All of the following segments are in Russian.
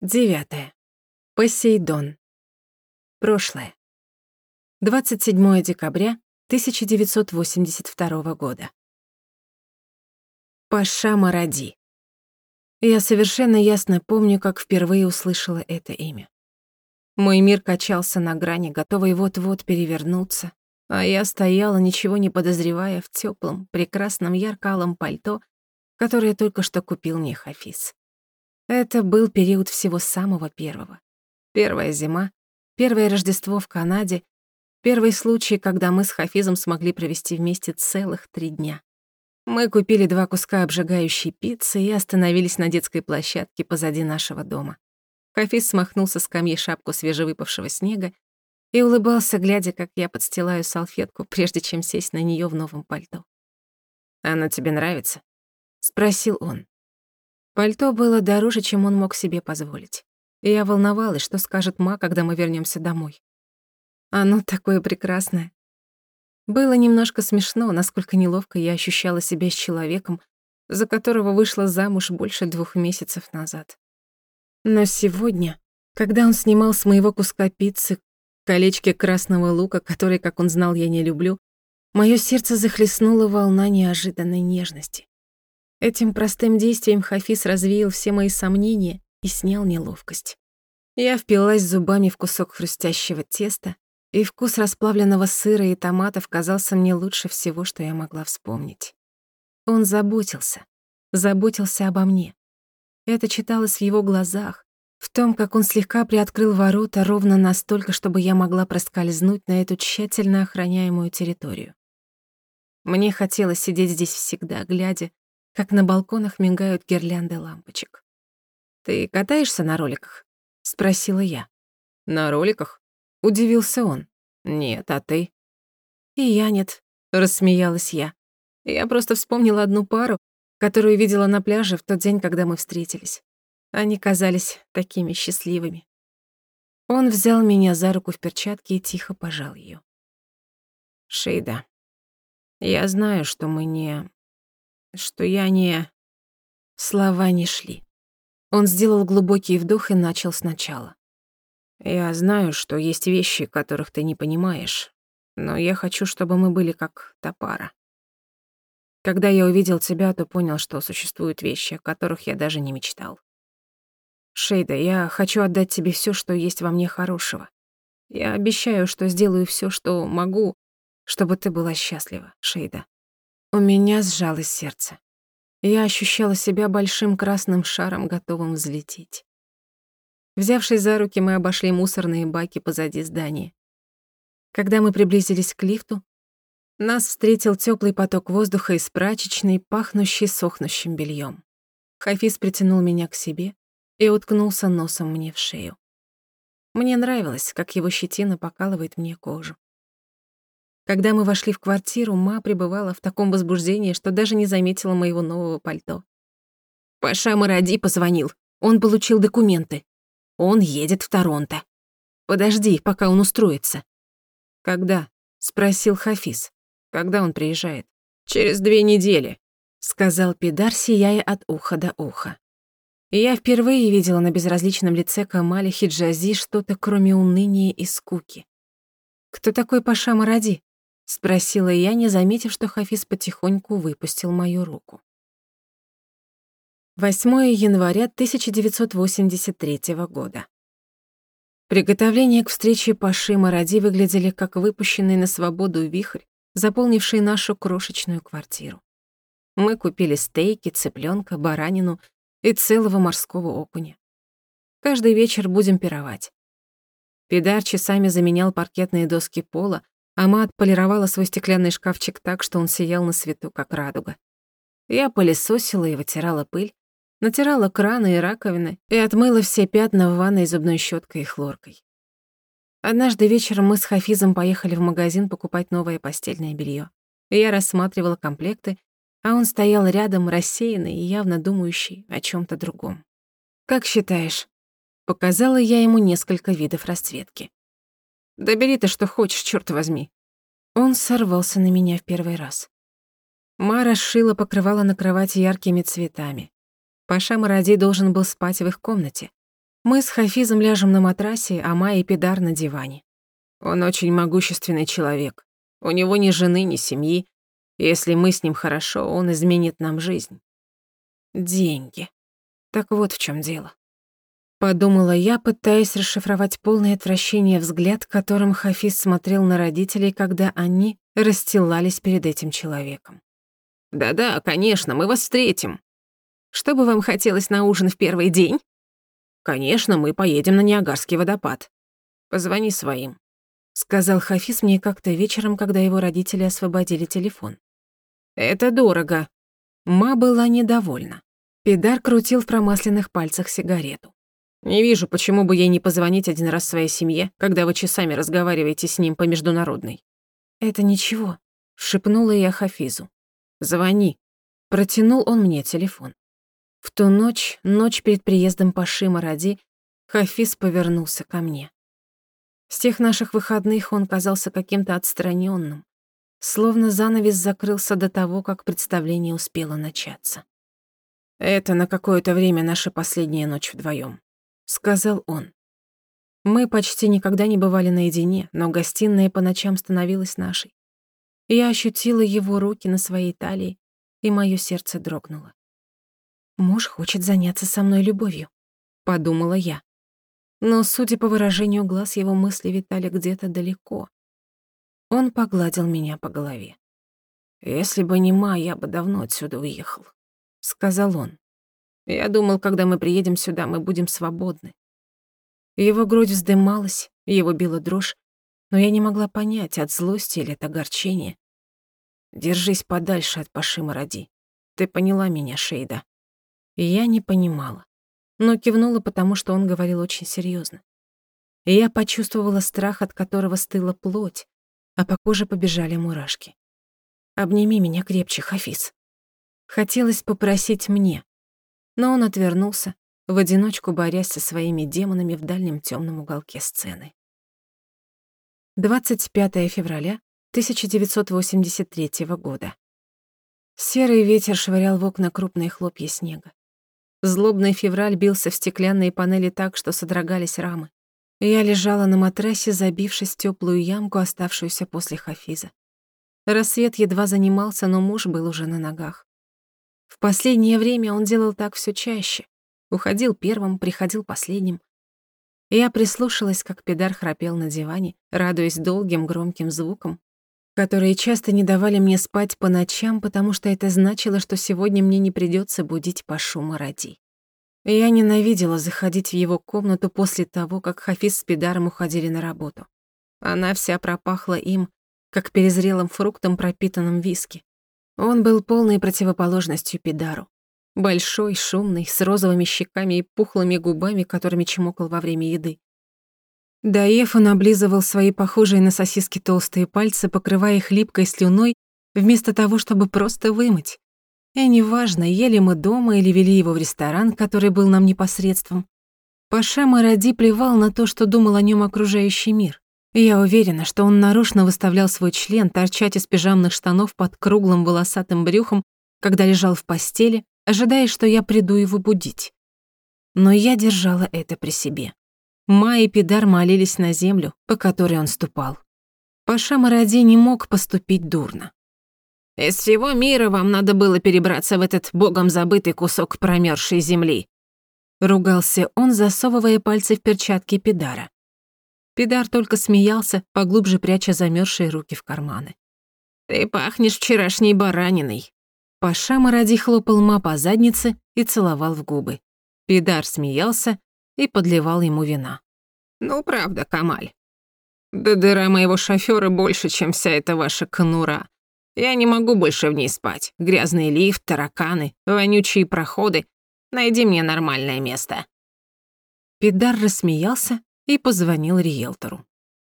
Девятое. Посейдон. Прошлое. 27 декабря 1982 года. Паша Маради. Я совершенно ясно помню, как впервые услышала это имя. Мой мир качался на грани, готовый вот-вот перевернуться, а я стояла, ничего не подозревая, в тёплом, прекрасном ярко-алом пальто, которое только что купил мне Хафиз. Это был период всего самого первого. Первая зима, первое Рождество в Канаде, первый случай, когда мы с Хафизом смогли провести вместе целых три дня. Мы купили два куска обжигающей пиццы и остановились на детской площадке позади нашего дома. Хафиз смахнул со скамьи шапку свежевыпавшего снега и улыбался, глядя, как я подстилаю салфетку, прежде чем сесть на неё в новом пальто. «Оно тебе нравится?» — спросил он. Пальто было дороже, чем он мог себе позволить. И я волновалась, что скажет Ма, когда мы вернёмся домой. Оно такое прекрасное. Было немножко смешно, насколько неловко я ощущала себя с человеком, за которого вышла замуж больше двух месяцев назад. Но сегодня, когда он снимал с моего куска пиццы колечки красного лука, который, как он знал, я не люблю, моё сердце захлестнула волна неожиданной нежности. Этим простым действием Хафиз развеял все мои сомнения и снял неловкость. Я впилась зубами в кусок хрустящего теста, и вкус расплавленного сыра и томатов казался мне лучше всего, что я могла вспомнить. Он заботился, заботился обо мне. Это читалось в его глазах, в том, как он слегка приоткрыл ворота ровно настолько, чтобы я могла проскользнуть на эту тщательно охраняемую территорию. Мне хотелось сидеть здесь всегда, глядя, как на балконах мигают гирлянды лампочек. «Ты катаешься на роликах?» — спросила я. «На роликах?» — удивился он. «Нет, а ты?» «И я нет», — рассмеялась я. Я просто вспомнила одну пару, которую видела на пляже в тот день, когда мы встретились. Они казались такими счастливыми. Он взял меня за руку в перчатке и тихо пожал ее. «Шейда, я знаю, что мы не что я не... Слова не шли. Он сделал глубокий вдох и начал сначала. «Я знаю, что есть вещи, которых ты не понимаешь, но я хочу, чтобы мы были как та пара. Когда я увидел тебя, то понял, что существуют вещи, о которых я даже не мечтал. Шейда, я хочу отдать тебе все, что есть во мне хорошего. Я обещаю, что сделаю все, что могу, чтобы ты была счастлива, Шейда. У меня сжалось сердце. Я ощущала себя большим красным шаром, готовым взлететь. Взявшись за руки, мы обошли мусорные баки позади здания. Когда мы приблизились к лифту, нас встретил теплый поток воздуха из прачечной, пахнущей сохнущим бельем. Хафиз притянул меня к себе и уткнулся носом мне в шею. Мне нравилось, как его щетина покалывает мне кожу. Когда мы вошли в квартиру, Ма пребывала в таком возбуждении, что даже не заметила моего нового пальто. Паша Маради позвонил. Он получил документы. Он едет в Торонто. Подожди, пока он устроится. Когда? спросил Хафиз. Когда он приезжает? Через две недели, сказал Пидар, сияя от уха до уха. Я впервые видела на безразличном лице Камали Хиджази что-то, кроме уныния и скуки. Кто такой Паша Маради? Спросила я, не заметив, что Хафиз потихоньку выпустил мою руку. 8 января 1983 года. Приготовления к встрече Паши Маради выглядели как выпущенный на свободу вихрь, заполнивший нашу крошечную квартиру. Мы купили стейки, цыпленка, баранину и целого морского окуня. Каждый вечер будем пировать. Пидар часами заменял паркетные доски пола, Ама отполировала свой стеклянный шкафчик так, что он сиял на свету, как радуга. Я пылесосила и вытирала пыль, натирала краны и раковины и отмыла все пятна в ванной зубной щеткой и хлоркой. Однажды вечером мы с Хафизом поехали в магазин покупать новое постельное белье. Я рассматривала комплекты, а он стоял рядом, рассеянный и явно думающий о чем то другом. «Как считаешь?» Показала я ему несколько видов расцветки. Да бери ты что хочешь, черт возьми. Он сорвался на меня в первый раз. Мара сшила покрывало на кровати яркими цветами. Паша Маради должен был спать в их комнате. Мы с Хафизом ляжем на матрасе, а Майя и Пидар на диване. Он очень могущественный человек. У него ни жены, ни семьи. Если мы с ним хорошо, он изменит нам жизнь. Деньги. Так вот в чем дело. Подумала я, пытаясь расшифровать полное отвращение взгляд, которым Хафиз смотрел на родителей, когда они расстилались перед этим человеком. «Да-да, конечно, мы вас встретим. Что бы вам хотелось на ужин в первый день?» «Конечно, мы поедем на Ниагарский водопад. Позвони своим», — сказал Хафиз мне как-то вечером, когда его родители освободили телефон. «Это дорого». Ма была недовольна. Педар крутил в промасленных пальцах сигарету. «Не вижу, почему бы ей не позвонить один раз своей семье, когда вы часами разговариваете с ним по международной». «Это ничего», — шепнула я Хафизу. «Звони». Протянул он мне телефон. В ту ночь, ночь перед приездом Пашима Ради, Хафиз повернулся ко мне. С тех наших выходных он казался каким-то отстраненным, словно занавес закрылся до того, как представление успело начаться. «Это на какое-то время наша последняя ночь вдвоем, сказал он. Мы почти никогда не бывали наедине, но гостиная по ночам становилась нашей. Я ощутила его руки на своей талии, и мое сердце дрогнуло. Муж хочет заняться со мной любовью, подумала я. Но, судя по выражению глаз, его мысли витали где-то далеко. Он погладил меня по голове. «Если бы не Ма, я бы давно отсюда уехал», — сказал он. «Я думал, когда мы приедем сюда, мы будем свободны». Его грудь вздымалась, его била дрожь, но я не могла понять, от злости или от огорчения. «Держись подальше от Пашима Ради. Ты поняла меня, Шейда?» Я не понимала, но кивнула, потому что он говорил очень серьезно. И я почувствовала страх, от которого стыла плоть, а по коже побежали мурашки. «Обними меня крепче, Хафиз». Хотелось попросить мне, но он отвернулся, в одиночку борясь со своими демонами в дальнем темном уголке сцены. 25 февраля 1983 года. Серый ветер швырял в окна крупные хлопья снега. Злобный февраль бился в стеклянные панели так, что содрогались рамы. Я лежала на матрасе, забившись в тёплую ямку, оставшуюся после Хафиза. Рассвет едва занимался, но муж был уже на ногах. В последнее время он делал так всё чаще. Уходил первым, приходил последним. Я прислушалась, как Педар храпел на диване, радуясь долгим громким звукам, которые часто не давали мне спать по ночам, потому что это значило, что сегодня мне не придётся будить по шуму ради. Я ненавидела заходить в его комнату после того, как Хафиз с Пидаром уходили на работу. Она вся пропахла им, как перезрелым фруктом, пропитанным виски. Он был полной противоположностью Пидару. Большой, шумный, с розовыми щеками и пухлыми губами, которыми чмокал во время еды. Доев, он облизывал свои похожие на сосиски толстые пальцы, покрывая их липкой слюной, вместо того, чтобы просто вымыть. И неважно, ели мы дома или вели его в ресторан, который был нам непосредством. Паша Маради плевал на то, что думал о нем окружающий мир. Я уверена, что он нарочно выставлял свой член торчать из пижамных штанов под круглым волосатым брюхом, когда лежал в постели, ожидая, что я приду его будить. Но я держала это при себе. Ма и Пидар молились на землю, по которой он ступал. Паша Маради не мог поступить дурно. «Из всего мира вам надо было перебраться в этот богом забытый кусок промерзшей земли», ругался он, засовывая пальцы в перчатки Пидара. Пидар только смеялся, поглубже пряча замерзшие руки в карманы. «Ты пахнешь вчерашней бараниной». Паша Маради хлопал Ма по заднице и целовал в губы. Пидар смеялся, и подливал ему вина. «Ну, правда, Камаль. Да дыра моего шофёра больше, чем вся эта ваша конура. Я не могу больше в ней спать. Грязный лифт, тараканы, вонючие проходы. Найди мне нормальное место». Пидар рассмеялся и позвонил риэлтору.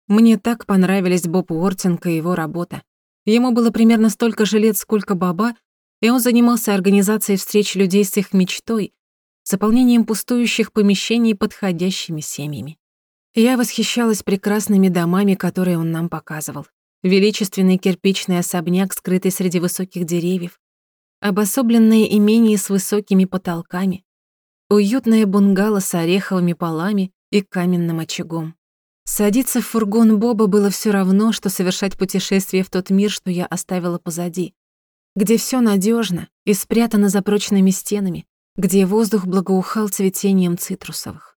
Мне так понравились Боб Уортинг и его работа. Ему было примерно столько же лет, сколько Баба, и он занимался организацией встреч людей с их мечтой, заполнением пустующих помещений подходящими семьями. Я восхищалась прекрасными домами, которые он нам показывал. Величественный кирпичный особняк, скрытый среди высоких деревьев, обособленное имение с высокими потолками, уютное бунгало с ореховыми полами и каменным очагом. Садиться в фургон Боба было все равно, что совершать путешествие в тот мир, что я оставила позади, где все надежно и спрятано за прочными стенами, где воздух благоухал цветением цитрусовых.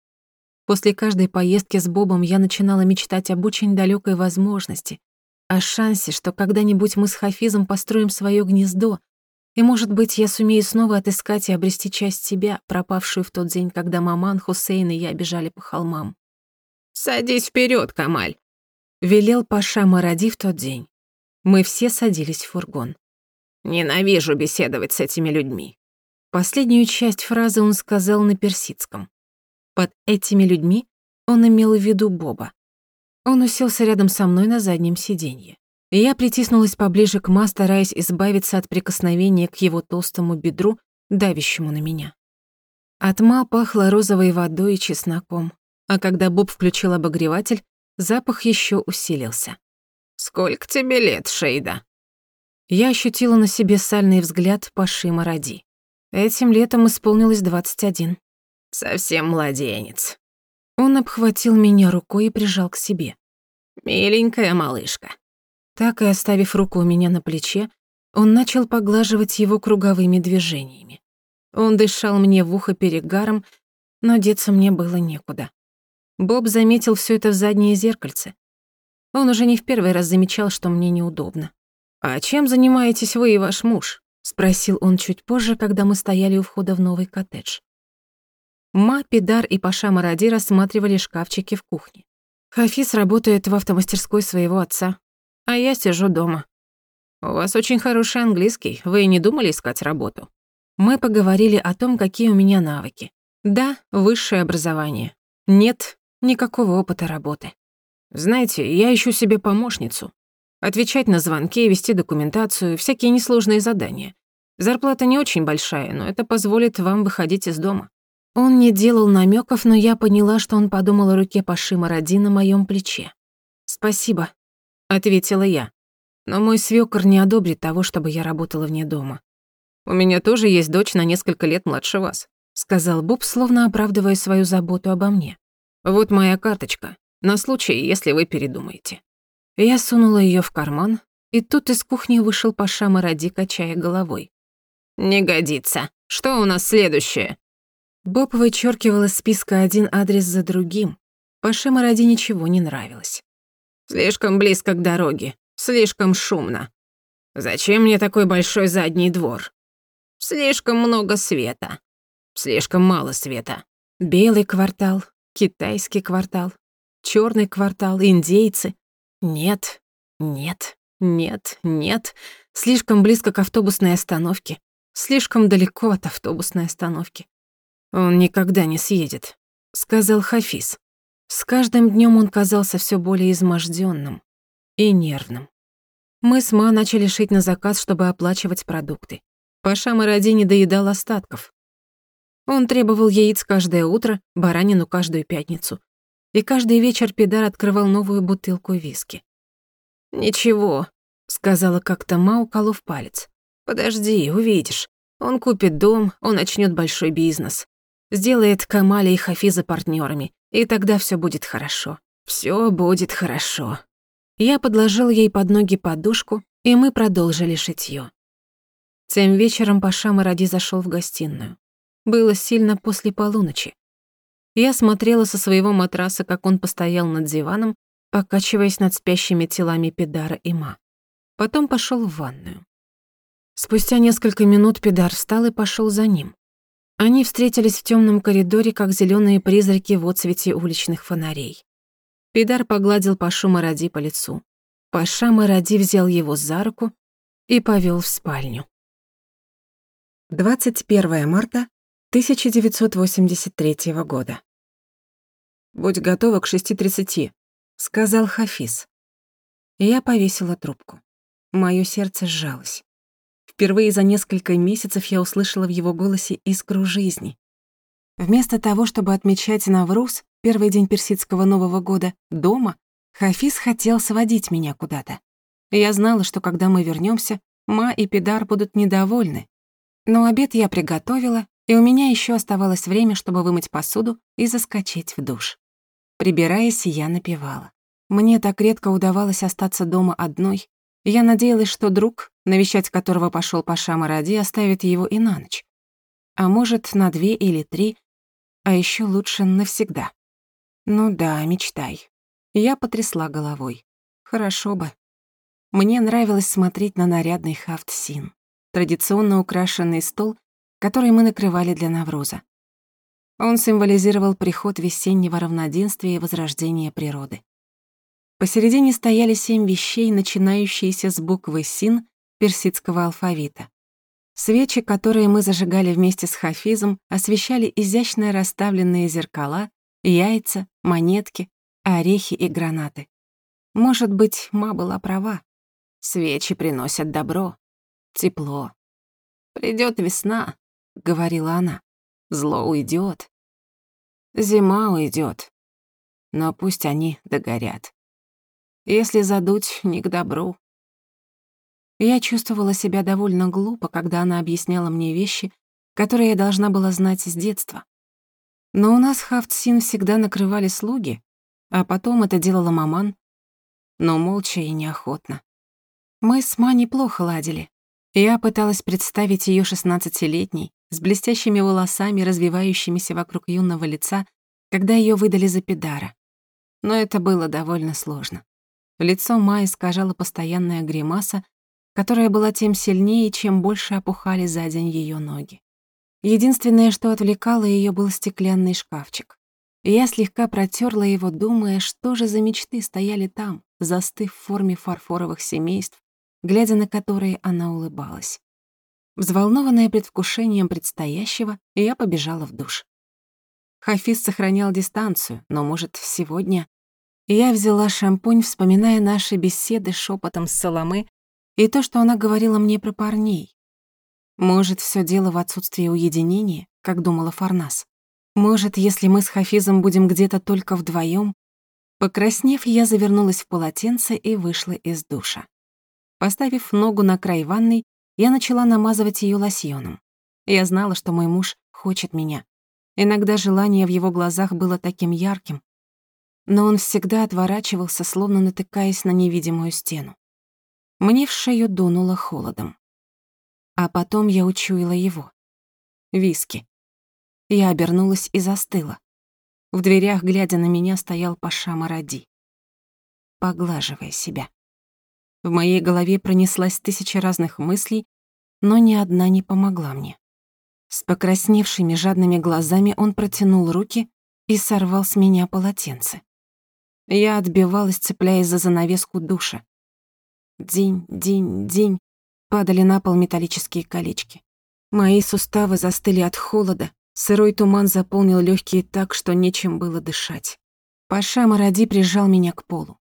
После каждой поездки с Бобом я начинала мечтать об очень далекой возможности, о шансе, что когда-нибудь мы с Хафизом построим свое гнездо, и, может быть, я сумею снова отыскать и обрести часть себя, пропавшую в тот день, когда маман, Хусейн и я бежали по холмам. «Садись вперед, Камаль!» — велел Паша Маради в тот день. Мы все садились в фургон. «Ненавижу беседовать с этими людьми». Последнюю часть фразы он сказал на персидском. Под этими людьми он имел в виду Боба. Он уселся рядом со мной на заднем сиденье. Я притиснулась поближе к Ма, стараясь избавиться от прикосновения к его толстому бедру, давящему на меня. От Ма пахло розовой водой и чесноком, а когда Боб включил обогреватель, запах еще усилился. «Сколько тебе лет, Шейда?» Я ощутила на себе сальный взгляд Паши Маради. Этим летом исполнилось 21. Совсем младенец. Он обхватил меня рукой и прижал к себе. Миленькая малышка. Так и оставив руку у меня на плече, он начал поглаживать его круговыми движениями. Он дышал мне в ухо перегаром, но деться мне было некуда. Боб заметил все это в заднее зеркальце. Он уже не в первый раз замечал, что мне неудобно. «А чем занимаетесь вы и ваш муж?» — спросил он чуть позже, когда мы стояли у входа в новый коттедж. Ма, Пидар и Паша Маради рассматривали шкафчики в кухне. Хафиз работает в автомастерской своего отца, а я сижу дома. У вас очень хороший английский, вы не думали искать работу? Мы поговорили о том, какие у меня навыки. Да, высшее образование. Нет, никакого опыта работы. Знаете, я ищу себе помощницу. Отвечать на звонки, вести документацию, всякие несложные задания. Зарплата не очень большая, но это позволит вам выходить из дома. Он не делал намеков, но я поняла, что он подумал о руке Пашима Ради на моем плече. «Спасибо», — ответила я. «Но мой свёкор не одобрит того, чтобы я работала вне дома». «У меня тоже есть дочь на несколько лет младше вас», — сказал Боб, словно оправдывая свою заботу обо мне. «Вот моя карточка, на случай, если вы передумаете». Я сунула ее в карман, и тут из кухни вышел Паша Маради, качая головой. «Не годится. Что у нас следующее?» Боб вычеркивал из списка один адрес за другим. Паше Маради ничего не нравилось. «Слишком близко к дороге. Слишком шумно. Зачем мне такой большой задний двор? Слишком много света. Слишком мало света. Белый квартал, китайский квартал, черный квартал, индейцы. Нет, нет, нет, нет. Слишком близко к автобусной остановке. Слишком далеко от автобусной остановки. Он никогда не съедет, сказал Хафиз. С каждым днем он казался все более изможденным и нервным. Мы с Ма начали шить на заказ, чтобы оплачивать продукты. Паша Маради не доедал остатков. Он требовал яиц каждое утро, баранину каждую пятницу, и каждый вечер Пидар открывал новую бутылку виски. «Ничего», — сказала как-то Ма, уколов палец. «Подожди, увидишь. Он купит дом, он начнет большой бизнес. Сделает Камаля и Хафиза партнерами, и тогда все будет хорошо. Все будет хорошо». Я подложил ей под ноги подушку, и мы продолжили шитьё. Тем вечером Паша Маради зашел в гостиную. Было сильно после полуночи. Я смотрела со своего матраса, как он постоял над диваном, покачиваясь над спящими телами Педара и Ма. Потом пошел в ванную. Спустя несколько минут Педар встал и пошел за ним. Они встретились в темном коридоре, как зеленые призраки в отсвете уличных фонарей. Педар погладил Пашу Маради по лицу. Паша Маради взял его за руку и повел в спальню. 21 марта 1983 года. «Будь готова к 6.30», — сказал Хафиз. Я повесила трубку. Моё сердце сжалось. Впервые за несколько месяцев я услышала в его голосе искру жизни. Вместо того, чтобы отмечать Навруз, первый день персидского Нового года, дома, Хафиз хотел сводить меня куда-то. Я знала, что когда мы вернёмся, Ма и Пидар будут недовольны. Но обед я приготовила, и у меня еще оставалось время, чтобы вымыть посуду и заскочить в душ. Прибираясь, я напевала. Мне так редко удавалось остаться дома одной. Я надеялась, что друг, навещать которого пошел Паша Маради, оставит его и на ночь. А может, на две или три, а еще лучше навсегда. Ну да, мечтай. Я потрясла головой. Хорошо бы. Мне нравилось смотреть на нарядный хафт-син, традиционно украшенный стол, который мы накрывали для Навруза. Он символизировал приход весеннего равноденствия и возрождения природы. Посередине стояли семь вещей, начинающиеся с буквы «син» персидского алфавита. Свечи, которые мы зажигали вместе с Хафизом, освещали изящно расставленные зеркала, яйца, монетки, орехи и гранаты. Может быть, ма была права. Свечи приносят добро, тепло. Придёт весна, — говорила она. «Зло уйдет, Зима уйдет, но пусть они догорят. Если задуть, не к добру». Я чувствовала себя довольно глупо, когда она объясняла мне вещи, которые я должна была знать с детства. Но у нас Хафтсин всегда накрывали слуги, а потом это делала маман, но молча и неохотно. Мы с Ма неплохо ладили. Я пыталась представить её шестнадцатилетней, с блестящими волосами, развивающимися вокруг юного лица, когда ее выдали за Пидара. Но это было довольно сложно. Лицо Майи искажала постоянная гримаса, которая была тем сильнее, чем больше опухали за день ее ноги. Единственное, что отвлекало ее, был стеклянный шкафчик. Я слегка протерла его, думая, что же за мечты стояли там, застыв в форме фарфоровых семейств, глядя на которые она улыбалась. Взволнованная предвкушением предстоящего, я побежала в душ. Хафиз сохранял дистанцию, но, может, сегодня... Я взяла шампунь, вспоминая наши беседы шепотом с Соломы и то, что она говорила мне про парней. Может, все дело в отсутствии уединения, как думала Фарнас. Может, если мы с Хафизом будем где-то только вдвоем. Покраснев, я завернулась в полотенце и вышла из душа. Поставив ногу на край ванной, я начала намазывать ее лосьоном. Я знала, что мой муж хочет меня. Иногда желание в его глазах было таким ярким, но он всегда отворачивался, словно натыкаясь на невидимую стену. Мне в шею дунуло холодом. А потом я учуяла его. Виски. Я обернулась и застыла. В дверях, глядя на меня, стоял Паша Маради, поглаживая себя. В моей голове пронеслась тысяча разных мыслей, но ни одна не помогла мне. С покрасневшими жадными глазами он протянул руки и сорвал с меня полотенце. Я отбивалась, цепляясь за занавеску душа. День, день, день падали на пол металлические колечки. Мои суставы застыли от холода, сырой туман заполнил легкие так, что нечем было дышать. Паша Маради прижал меня к полу.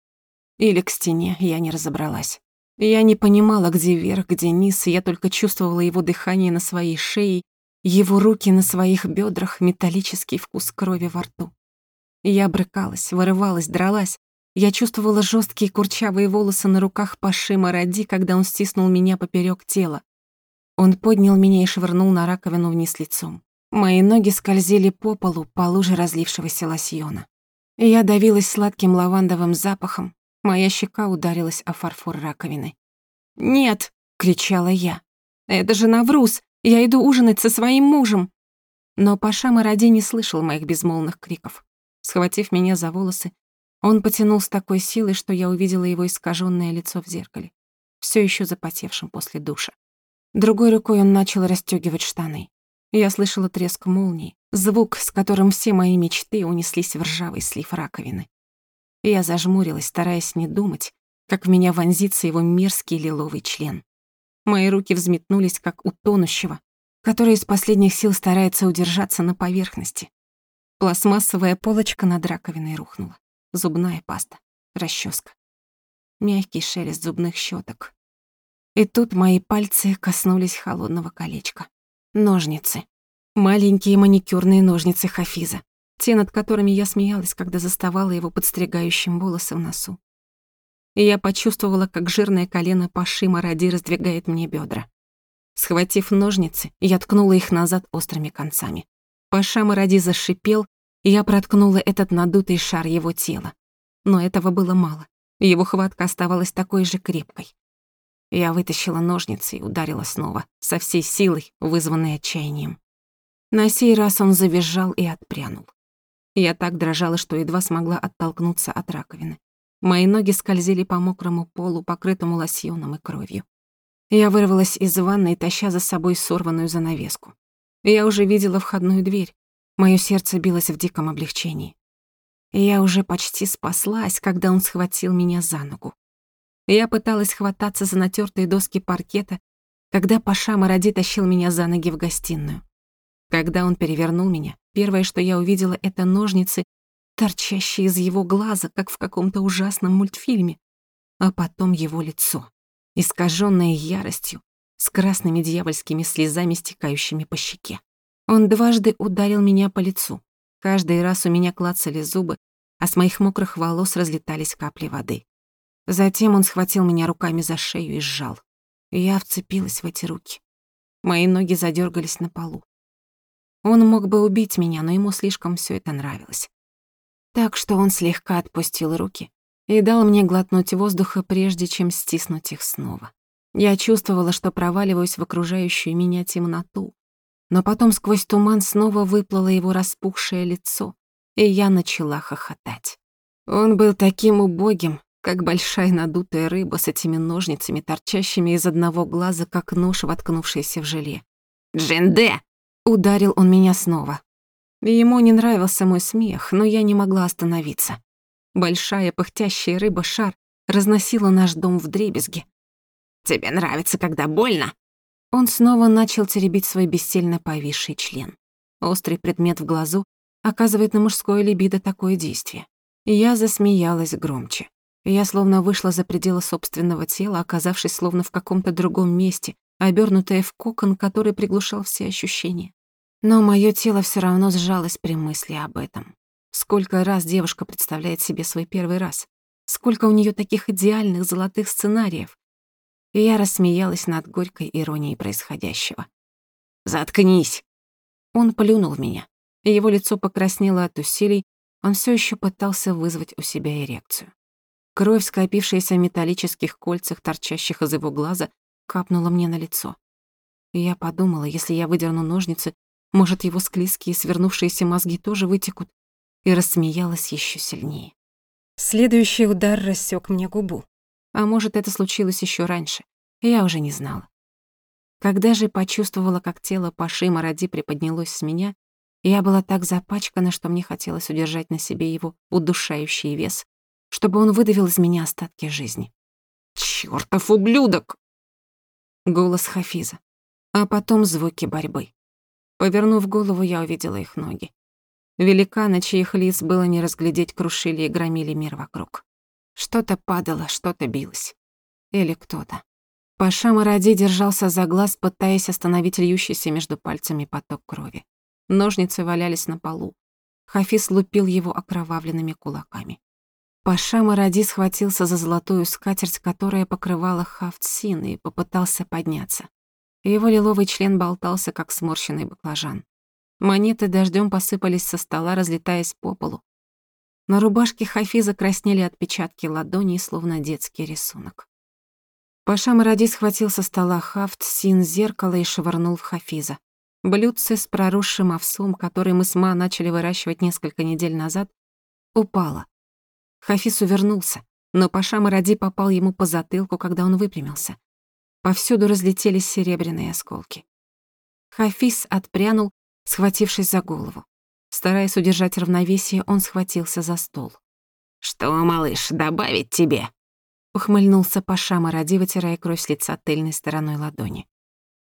Или к стене, я не разобралась. Я не понимала, где верх, где низ, я только чувствовала его дыхание на своей шее, его руки на своих бедрах, металлический вкус крови во рту. Я брыкалась, вырывалась, дралась. Я чувствовала жесткие курчавые волосы на руках Паши Маради, когда он стиснул меня поперек тела. Он поднял меня и швырнул на раковину вниз лицом. Мои ноги скользили по полу, по луже разлившегося лосьона. Я давилась сладким лавандовым запахом, Моя щека ударилась о фарфор раковины. «Нет!» — кричала я. «Это же Навруз! Я иду ужинать со своим мужем!» Но Паша Маради не слышал моих безмолвных криков. Схватив меня за волосы, он потянул с такой силой, что я увидела его искаженное лицо в зеркале, все еще запотевшим после душа. Другой рукой он начал расстегивать штаны. Я слышала треск молнии, звук, с которым все мои мечты унеслись в ржавый слив раковины. Я зажмурилась, стараясь не думать, как в меня вонзится его мерзкий лиловый член. Мои руки взметнулись, как у тонущего, который из последних сил старается удержаться на поверхности. Пластмассовая полочка над раковиной рухнула. Зубная паста, расческа, мягкий шелест зубных щеток. И тут мои пальцы коснулись холодного колечка. Ножницы. Маленькие маникюрные ножницы Хафиза те, над которыми я смеялась, когда заставала его подстригающим волосы в носу. И я почувствовала, как жирное колено Паши Маради раздвигает мне бедра. Схватив ножницы, я ткнула их назад острыми концами. Паша Маради зашипел, и я проткнула этот надутый шар его тела. Но этого было мало. Его хватка оставалась такой же крепкой. Я вытащила ножницы и ударила снова, со всей силой, вызванной отчаянием. На сей раз он завизжал и отпрянул. Я так дрожала, что едва смогла оттолкнуться от раковины. Мои ноги скользили по мокрому полу, покрытому лосьоном и кровью. Я вырвалась из ванной, таща за собой сорванную занавеску. Я уже видела входную дверь. Моё сердце билось в диком облегчении. Я уже почти спаслась, когда он схватил меня за ногу. Я пыталась хвататься за натертые доски паркета, когда Паша Маради тащил меня за ноги в гостиную. Когда он перевернул меня, первое, что я увидела, это ножницы, торчащие из его глаза, как в каком-то ужасном мультфильме, а потом его лицо искажённое яростью, с красными дьявольскими слезами, стекающими по щеке. Он дважды ударил меня по лицу. Каждый раз у меня клацали зубы, а с моих мокрых волос разлетались капли воды. Затем он схватил меня руками за шею и сжал. Я вцепилась в эти руки. Мои ноги задергались на полу. Он мог бы убить меня, но ему слишком все это нравилось. Так что он слегка отпустил руки и дал мне глотнуть воздуха, прежде чем стиснуть их снова. Я чувствовала, что проваливаюсь в окружающую меня темноту, но потом сквозь туман снова выплыло его распухшее лицо, и я начала хохотать. Он был таким убогим, как большая надутая рыба с этими ножницами, торчащими из одного глаза, как нож, воткнувшийся в желе. «Джинде!» — ударил он меня снова. Ему не нравился мой смех, но я не могла остановиться. Большая пыхтящая рыба-шар разносила наш дом в дребезги. «Тебе нравится, когда больно?» Он снова начал теребить свой бессильно повисший член. Острый предмет в глазу оказывает на мужское либидо такое действие. Я засмеялась громче. Я словно вышла за пределы собственного тела, оказавшись словно в каком-то другом месте, обернутая в кокон, который приглушал все ощущения. Но моё тело всё равно сжалось при мысли об этом. Сколько раз девушка представляет себе свой первый раз? Сколько у нее таких идеальных золотых сценариев? И я рассмеялась над горькой иронией происходящего. «Заткнись!» Он плюнул меня. Его лицо покраснело от усилий, он все еще пытался вызвать у себя эрекцию. Кровь, скопившаяся в металлических кольцах, торчащих из его глаза, капнула мне на лицо. Я подумала, если я выдерну ножницы, может, его склизкие свернувшиеся мозги тоже вытекут, и рассмеялась еще сильнее. Следующий удар рассек мне губу. А может, это случилось еще раньше. Я уже не знала. Когда же почувствовала, как тело Паши Маради приподнялось с меня, я была так запачкана, что мне хотелось удержать на себе его удушающий вес, чтобы он выдавил из меня остатки жизни. «Чёртов ублюдок!» Голос Хафиза. А потом звуки борьбы. Повернув голову, я увидела их ноги. Великаны, чьих лиц было не разглядеть, крушили и громили мир вокруг. Что-то падало, что-то билось. Или кто-то. Паша Маради держался за глаз, пытаясь остановить льющийся между пальцами поток крови. Ножницы валялись на полу. Хафиз лупил его окровавленными кулаками. Паша Маради схватился за золотую скатерть, которая покрывала Хафтсин, и попытался подняться. Его лиловый член болтался, как сморщенный баклажан. Монеты дождем посыпались со стола, разлетаясь по полу. На рубашке Хафиза краснели отпечатки ладоней, словно детский рисунок. Паша Маради схватил со стола хафт, син, зеркало и швырнул в Хафиза. Блюдце с проросшим овсом, который мы с Ма начали выращивать несколько недель назад, упало. Хафиз увернулся, но Паша Маради попал ему по затылку, когда он выпрямился. Повсюду разлетелись серебряные осколки. Хафиз отпрянул, схватившись за голову. Стараясь удержать равновесие, он схватился за стол. «Что, малыш, добавить тебе?» Ухмыльнулся Паша Маради, вытирая кровь с лица тыльной стороной ладони.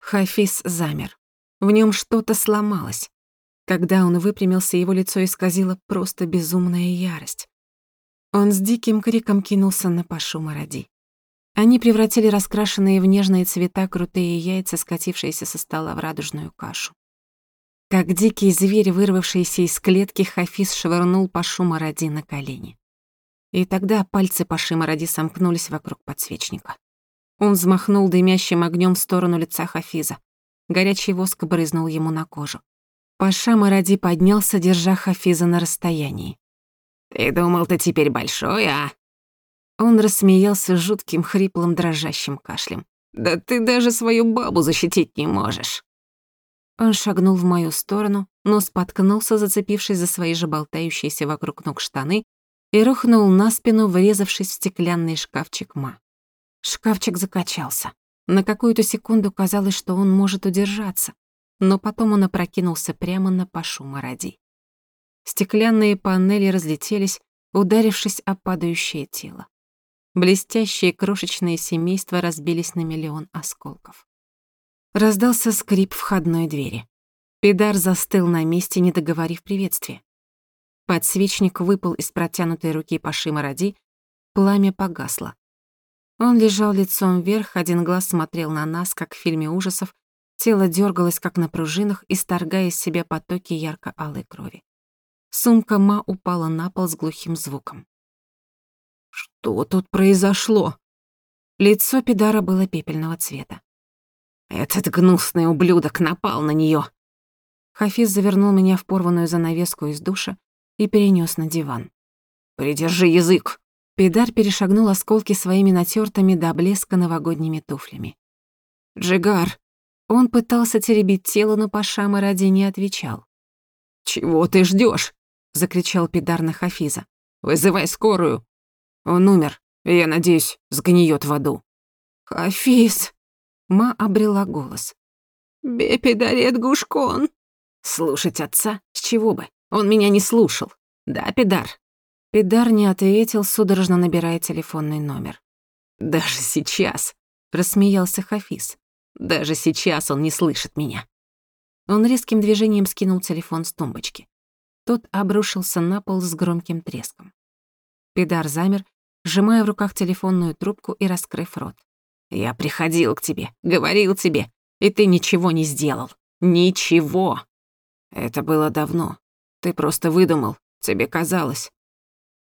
Хафиз замер. В нем что-то сломалось. Когда он выпрямился, его лицо исказило просто безумная ярость. Он с диким криком кинулся на Пашу Маради. Они превратили раскрашенные в нежные цвета крутые яйца, скатившиеся со стола в радужную кашу. Как дикий зверь, вырвавшийся из клетки, Хафиз швырнул Пашу Маради на колени. И тогда пальцы Паши Маради сомкнулись вокруг подсвечника. Он взмахнул дымящим огнем в сторону лица Хафиза. Горячий воск брызнул ему на кожу. Паша Маради поднялся, держа Хафиза на расстоянии. «Ты думал, ты теперь большой, а?» Он рассмеялся жутким, хриплым, дрожащим кашлем. «Да ты даже свою бабу защитить не можешь!» Он шагнул в мою сторону, но споткнулся, зацепившись за свои же болтающиеся вокруг ног штаны, и рухнул на спину, врезавшись в стеклянный шкафчик Ма. Шкафчик закачался. На какую-то секунду казалось, что он может удержаться, но потом он опрокинулся прямо на Пашу Маради. Стеклянные панели разлетелись, ударившись о падающее тело. Блестящие крошечные семейства разбились на миллион осколков. Раздался скрип входной двери. Пидар застыл на месте, не договорив приветствия. Подсвечник выпал из протянутой руки Паши Маради, пламя погасло. Он лежал лицом вверх, один глаз смотрел на нас, как в фильме ужасов, тело дергалось, как на пружинах, исторгая из себя потоки ярко-алой крови. Сумка Ма упала на пол с глухим звуком. «Что тут произошло?» Лицо Пидара было пепельного цвета. «Этот гнусный ублюдок напал на неё!» Хафиз завернул меня в порванную занавеску из душа и перенёс на диван. «Придержи язык!» Пидар перешагнул осколки своими натертыми до блеска новогодними туфлями. «Джигар!» Он пытался теребить тело, но Паша Маради не отвечал. «Чего ты ждёшь?» — закричал Пидар на Хафиза. «Вызывай скорую!» Он умер, и, я надеюсь, сгниет в аду. «Хафиз!» Ма обрела голос. «Бепидарет Гушкон!» Слушать отца? С чего бы? Он меня не слушал. Да, Пидар? Пидар не ответил, судорожно набирая телефонный номер. «Даже сейчас», — рассмеялся Хафиз. «Даже сейчас он не слышит меня». Он резким движением скинул телефон с тумбочки. Тот обрушился на пол с громким треском. Пидар замер, сжимая в руках телефонную трубку и раскрыв рот. «Я приходил к тебе, говорил тебе, и ты ничего не сделал. Ничего!» «Это было давно. Ты просто выдумал, тебе казалось».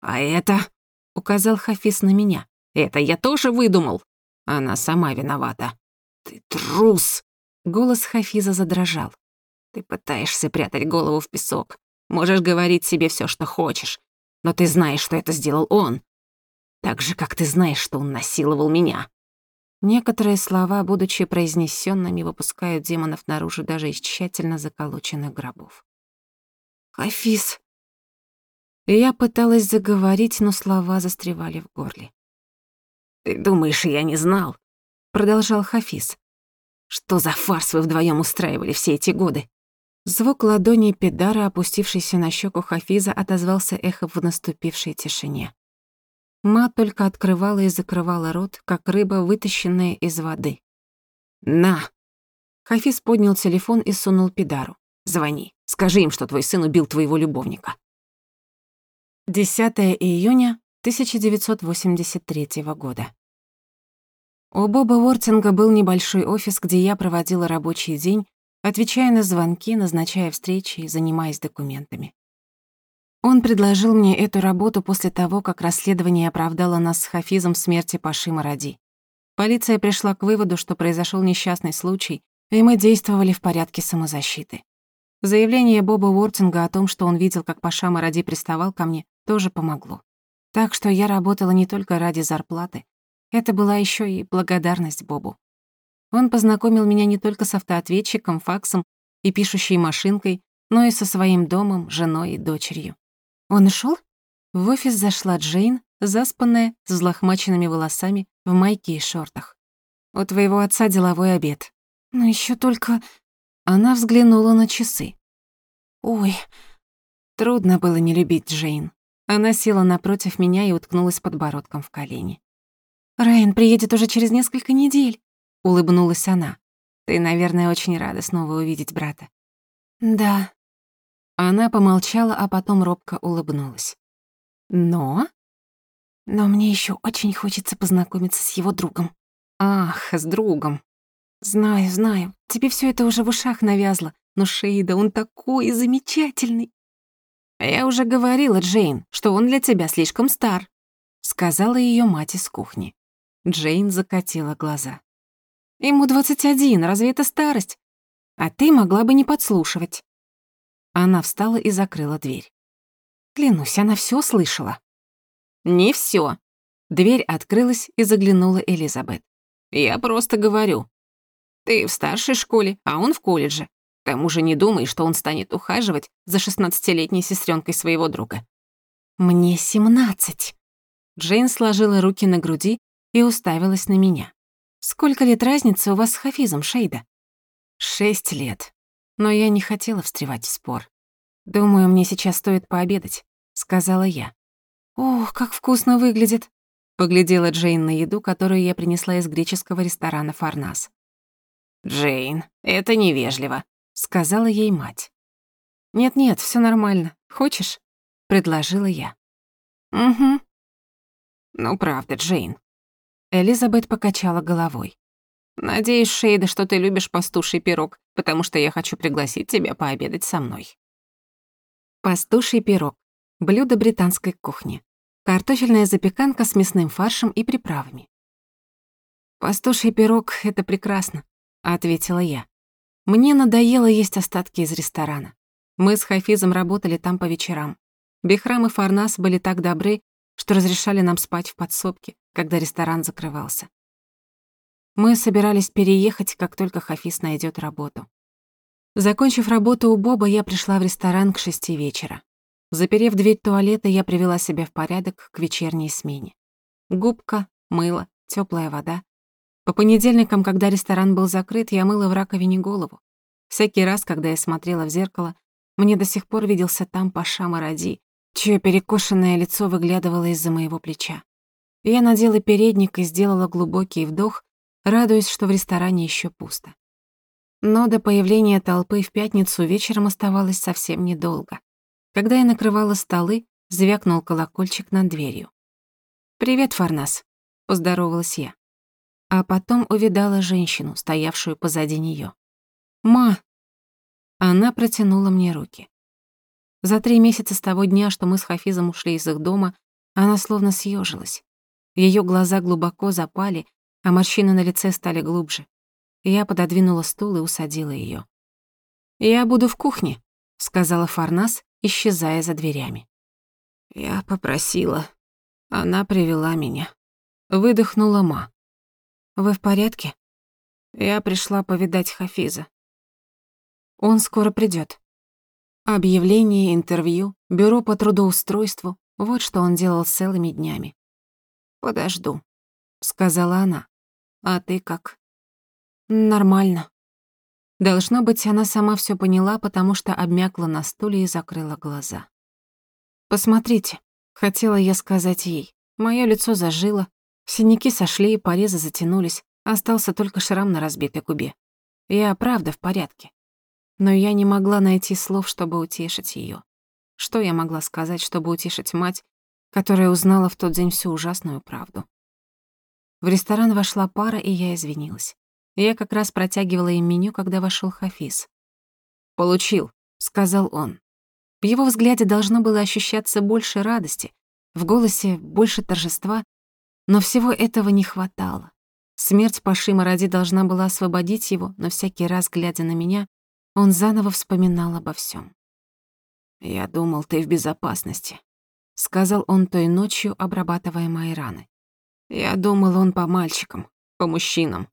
«А это...» — указал Хафиз на меня. «Это я тоже выдумал. Она сама виновата». «Ты трус!» Голос Хафиза задрожал. «Ты пытаешься прятать голову в песок. Можешь говорить себе все, что хочешь. Но ты знаешь, что это сделал он. Так же, как ты знаешь, что он насиловал меня. Некоторые слова, будучи произнесенными, выпускают демонов наружу даже из тщательно заколоченных гробов. «Хафиз!» Я пыталась заговорить, но слова застревали в горле. «Ты думаешь, я не знал?» — продолжал Хафиз. «Что за фарс вы вдвоем устраивали все эти годы? Звук ладони Педара, опустившийся на щеку Хафиза, отозвался эхом в наступившей тишине. Ма только открывала и закрывала рот, как рыба, вытащенная из воды. «На!» Хафиз поднял телефон и сунул Педару. «Звони. Скажи им, что твой сын убил твоего любовника». 10 июня 1983 года. У Боба Уортинга был небольшой офис, где я проводила рабочий день отвечая на звонки, назначая встречи и занимаясь документами. Он предложил мне эту работу после того, как расследование оправдало нас с Хафизом смерти Паши Маради. Полиция пришла к выводу, что произошел несчастный случай, и мы действовали в порядке самозащиты. Заявление Боба Уортинга о том, что он видел, как Паша Маради приставал ко мне, тоже помогло. Так что я работала не только ради зарплаты, это была еще и благодарность Бобу. Он познакомил меня не только с автоответчиком, факсом и пишущей машинкой, но и со своим домом, женой и дочерью. Он ушел? В офис зашла Джейн, заспанная, с взлохмаченными волосами, в майке и шортах. «У твоего отца деловой обед». «Но еще только...» Она взглянула на часы. «Ой...» Трудно было не любить Джейн. Она села напротив меня и уткнулась подбородком в колени. «Райан приедет уже через несколько недель улыбнулась она. Ты, наверное, очень рада снова увидеть брата. Да. Она помолчала, а потом робко улыбнулась. Но? Но мне еще очень хочется познакомиться с его другом. Ах, с другом. Знаю, знаю. Тебе все это уже в ушах навязло. Но Шейда, он такой замечательный. Я уже говорила, Джейн, что он для тебя слишком стар, сказала ее мать из кухни. Джейн закатила глаза. Ему 21, разве это старость? А ты могла бы не подслушивать. Она встала и закрыла дверь. Клянусь, она всё слышала. Не всё. Дверь открылась и заглянула Элизабет. Я просто говорю. Ты в старшей школе, а он в колледже. К тому же не думай, что он станет ухаживать за шестнадцатилетней сестренкой своего друга. Мне семнадцать. Джейн сложила руки на груди и уставилась на меня. Сколько лет разницы у вас с Хафизом, Шейда? Шесть лет. Но я не хотела встревать в спор. Думаю, мне сейчас стоит пообедать, сказала я. Ох, как вкусно выглядит. Поглядела Джейн на еду, которую я принесла из греческого ресторана «Фарнас». «Джейн, это невежливо», — сказала ей мать. «Нет-нет, всё нормально. Хочешь?» — предложила я. «Угу». «Ну, правда, Джейн». Элизабет покачала головой. «Надеюсь, Шейда, что ты любишь пастуший пирог, потому что я хочу пригласить тебя пообедать со мной». Пастуший пирог. Блюдо британской кухни. Картофельная запеканка с мясным фаршем и приправами. «Пастуший пирог — это прекрасно», — ответила я. «Мне надоело есть остатки из ресторана. Мы с Хафизом работали там по вечерам. Бехрам и Фарнас были так добры, что разрешали нам спать в подсобке, когда ресторан закрывался. Мы собирались переехать, как только Хафиз найдет работу. Закончив работу у Боба, я пришла в ресторан к шести вечера. Заперев дверь туалета, я привела себя в порядок к вечерней смене. Губка, мыло, теплая вода. По понедельникам, когда ресторан был закрыт, я мыла в раковине голову. Всякий раз, когда я смотрела в зеркало, мне до сих пор виделся там Паша Маради, чье перекошенное лицо выглядывало из-за моего плеча. Я надела передник и сделала глубокий вдох, радуясь, что в ресторане еще пусто. Но до появления толпы в пятницу вечером оставалось совсем недолго. Когда я накрывала столы, звякнул колокольчик над дверью. «Привет, Фарнас», — поздоровалась я. А потом увидала женщину, стоявшую позади неё. «Ма!» Она протянула мне руки. За три месяца с того дня, что мы с Хафизом ушли из их дома, она словно съежилась. Её глаза глубоко запали, а морщины на лице стали глубже. Я пододвинула стул и усадила её. «Я буду в кухне», — сказала Фарнас исчезая за дверями. Я попросила. Она привела меня. Выдохнула Ма. «Вы в порядке?» Я пришла повидать Хафиза. Он скоро придёт. Объявление, интервью, бюро по трудоустройству — вот что он делал целыми днями. «Подожду», — сказала она. «А ты как?» «Нормально», Должно быть, она сама всё поняла, потому что обмякла на стуле и закрыла глаза. «Посмотрите», — хотела я сказать ей. Моё лицо зажило, синяки сошли и порезы затянулись, остался только шрам на разбитой губе. Я правда в порядке. Но я не могла найти слов, чтобы утешить её. Что я могла сказать, чтобы утешить мать, которая узнала в тот день всю ужасную правду? В ресторан вошла пара, и я извинилась. Я как раз протягивала им меню, когда вошел Хафиз. «Получил», — сказал он. В его взгляде должно было ощущаться больше радости, в голосе больше торжества, но всего этого не хватало. Смерть Паши Маради должна была освободить его, но всякий раз, глядя на меня, он заново вспоминал обо всем. «Я думал, ты в безопасности», — сказал он той ночью, обрабатывая мои раны. «Я думал, он по мальчикам, по мужчинам.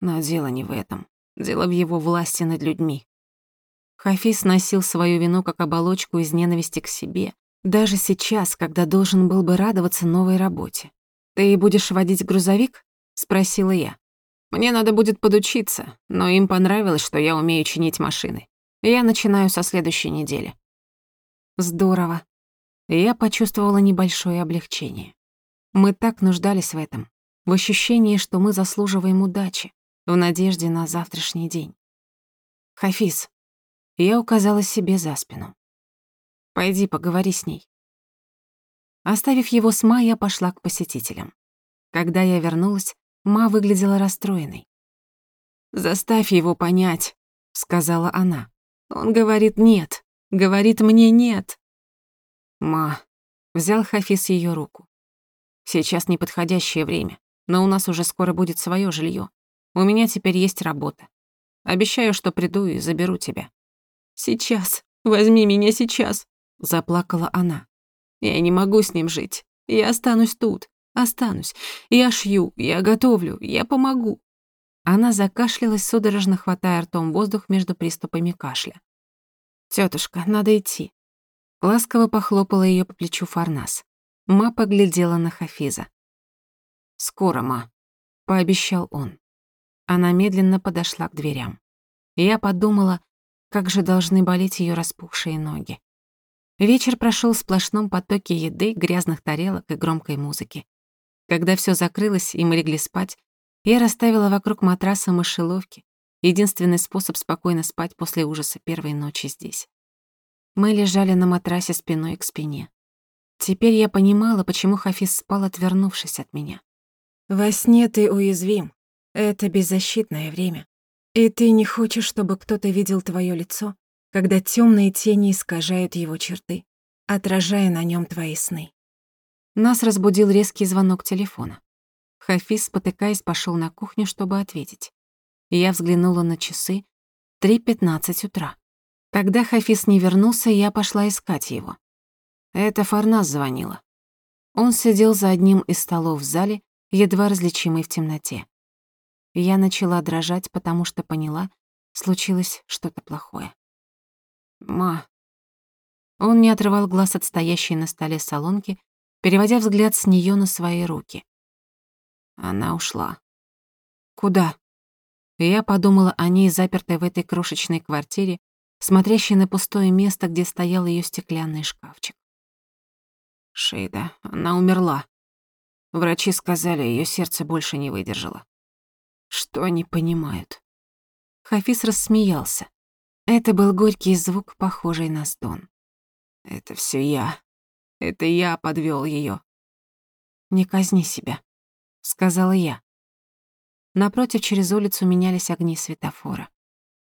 Но дело не в этом. Дело в его власти над людьми. Хафиз носил свою вину как оболочку из ненависти к себе, даже сейчас, когда должен был бы радоваться новой работе. «Ты будешь водить грузовик?» — спросила я. «Мне надо будет подучиться, но им понравилось, что я умею чинить машины. Я начинаю со следующей недели». «Здорово». Я почувствовала небольшое облегчение. Мы так нуждались в этом, в ощущении, что мы заслуживаем удачи, в надежде на завтрашний день. «Хафиз», я указала себе за спину. «Пойди поговори с ней». Оставив его с Ма, я пошла к посетителям. Когда я вернулась, Ма выглядела расстроенной. «Заставь его понять», — сказала она. «Он говорит нет, говорит мне нет». «Ма», — взял Хафиз ее руку. «Сейчас неподходящее время. Но у нас уже скоро будет свое жилье. У меня теперь есть работа. Обещаю, что приду и заберу тебя». «Сейчас. Возьми меня сейчас», — заплакала она. «Я не могу с ним жить. Я останусь тут. Останусь. Я шью, я готовлю, я помогу». Она закашлялась, судорожно хватая ртом воздух между приступами кашля. «Тётушка, надо идти». Ласково похлопала её по плечу Фарнас. Ма поглядела на Хафиза. «Скоро, ма», — пообещал он. Она медленно подошла к дверям. Я подумала, как же должны болеть её распухшие ноги. Вечер прошёл в сплошном потоке еды, грязных тарелок и громкой музыки. Когда всё закрылось и мы легли спать, я расставила вокруг матраса мышеловки, единственный способ спокойно спать после ужаса первой ночи здесь. Мы лежали на матрасе спиной к спине. Теперь я понимала, почему Хафиз спал, отвернувшись от меня. Во сне ты уязвим. Это беззащитное время. И ты не хочешь, чтобы кто-то видел твое лицо, когда темные тени искажают его черты, отражая на нем твои сны. Нас разбудил резкий звонок телефона. Хафиз, спотыкаясь, пошел на кухню, чтобы ответить. Я взглянула на часы. 3.15 утра. Когда Хафиз не вернулся, я пошла искать его. Это Фарнас звонила. Он сидел за одним из столов в зале едва различимый в темноте. Я начала дрожать, потому что поняла, случилось что-то плохое. «Ма». Он не отрывал глаз от стоящей на столе солонки, переводя взгляд с нее на свои руки. Она ушла. Куда? Я подумала о ней, запертой в этой крошечной квартире, смотрящей на пустое место, где стоял ее стеклянный шкафчик. Шейда, она умерла. Врачи сказали, ее сердце больше не выдержало. Что они понимают? Хафиз рассмеялся. Это был горький звук, похожий на стон. Это все я. Это я подвел ее. Не казни себя, сказала я. Напротив, через улицу менялись огни светофора.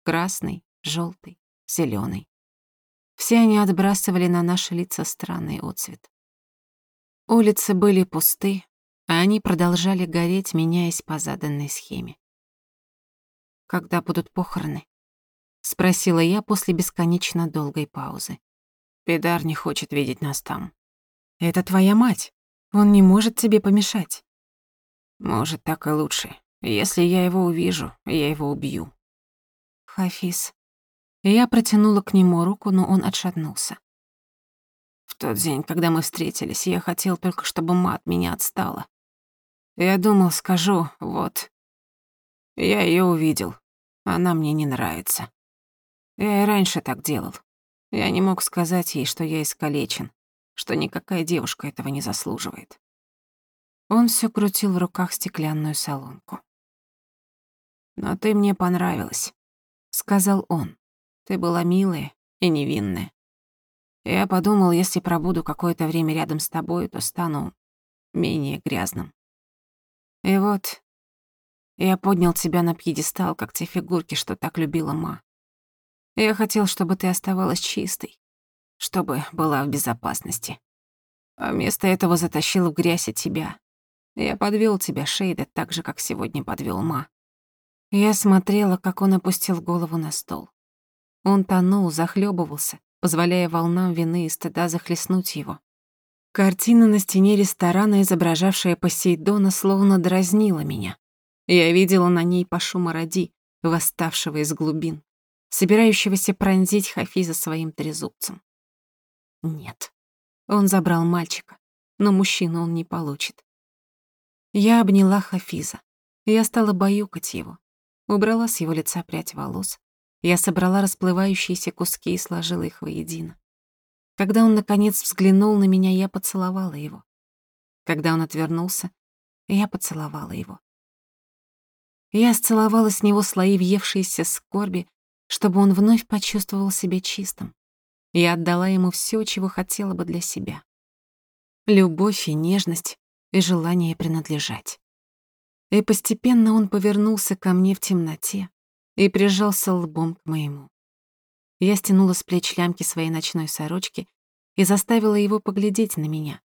Красный, желтый, зеленый. Все они отбрасывали на наши лица странный отцвет. Улицы были пусты, а они продолжали гореть, меняясь по заданной схеме. «Когда будут похороны?» — спросила я после бесконечно долгой паузы. «Педар не хочет видеть нас там». «Это твоя мать. Он не может тебе помешать». «Может, так и лучше. Если я его увижу, я его убью». «Хафиз». Я протянула к нему руку, но он отшатнулся. Тот день, когда мы встретились, я хотел только, чтобы мать меня отстала. Я думал, скажу, вот. Я ее увидел. Она мне не нравится. Я и раньше так делал. Я не мог сказать ей, что я искалечен, что никакая девушка этого не заслуживает. Он все крутил в руках стеклянную солонку. «Но ты мне понравилась», — сказал он. «Ты была милая и невинная. Я подумал, если пробуду какое-то время рядом с тобой, то стану менее грязным. И вот я поднял тебя на пьедестал, как те фигурки, что так любила Ма. Я хотел, чтобы ты оставалась чистой, чтобы была в безопасности. А вместо этого затащил в грязь от тебя. Я подвел тебя, Шейда, так же, как сегодня подвел Ма. Я смотрела, как он опустил голову на стол. Он тонул, захлебывался, позволяя волнам вины и стыда захлестнуть его. Картина на стене ресторана, изображавшая Посейдона, словно дразнила меня. Я видела на ней Пашу Маради, восставшего из глубин, собирающегося пронзить Хафиза своим трезубцем. Нет, он забрал мальчика, но мужчину он не получит. Я обняла Хафиза. Я стала баюкать его. Убрала с его лица прядь волос. Я собрала расплывающиеся куски и сложила их воедино. Когда он, наконец, взглянул на меня, я поцеловала его. Когда он отвернулся, я поцеловала его. Я сцеловала с него слои въевшиеся скорби, чтобы он вновь почувствовал себя чистым. Я отдала ему все, чего хотела бы для себя. Любовь и нежность, и желание принадлежать. И постепенно он повернулся ко мне в темноте и прижался лбом к моему. Я стянула с плеч лямки своей ночной сорочки и заставила его поглядеть на меня.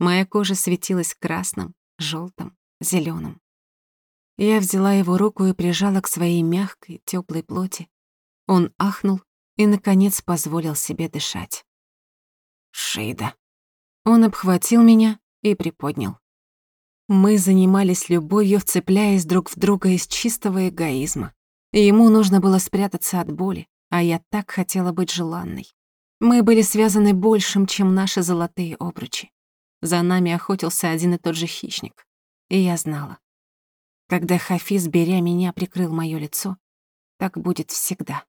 Моя кожа светилась красным, желтым, зеленым. Я взяла его руку и прижала к своей мягкой, теплой плоти. Он ахнул и, наконец, позволил себе дышать. «Шейда». Он обхватил меня и приподнял. Мы занимались любовью, вцепляясь друг в друга из чистого эгоизма. Ему нужно было спрятаться от боли, а я так хотела быть желанной. Мы были связаны большим, чем наши золотые обручи. За нами охотился один и тот же хищник. И я знала. Когда Хафиз, беря меня, прикрыл моё лицо, так будет всегда.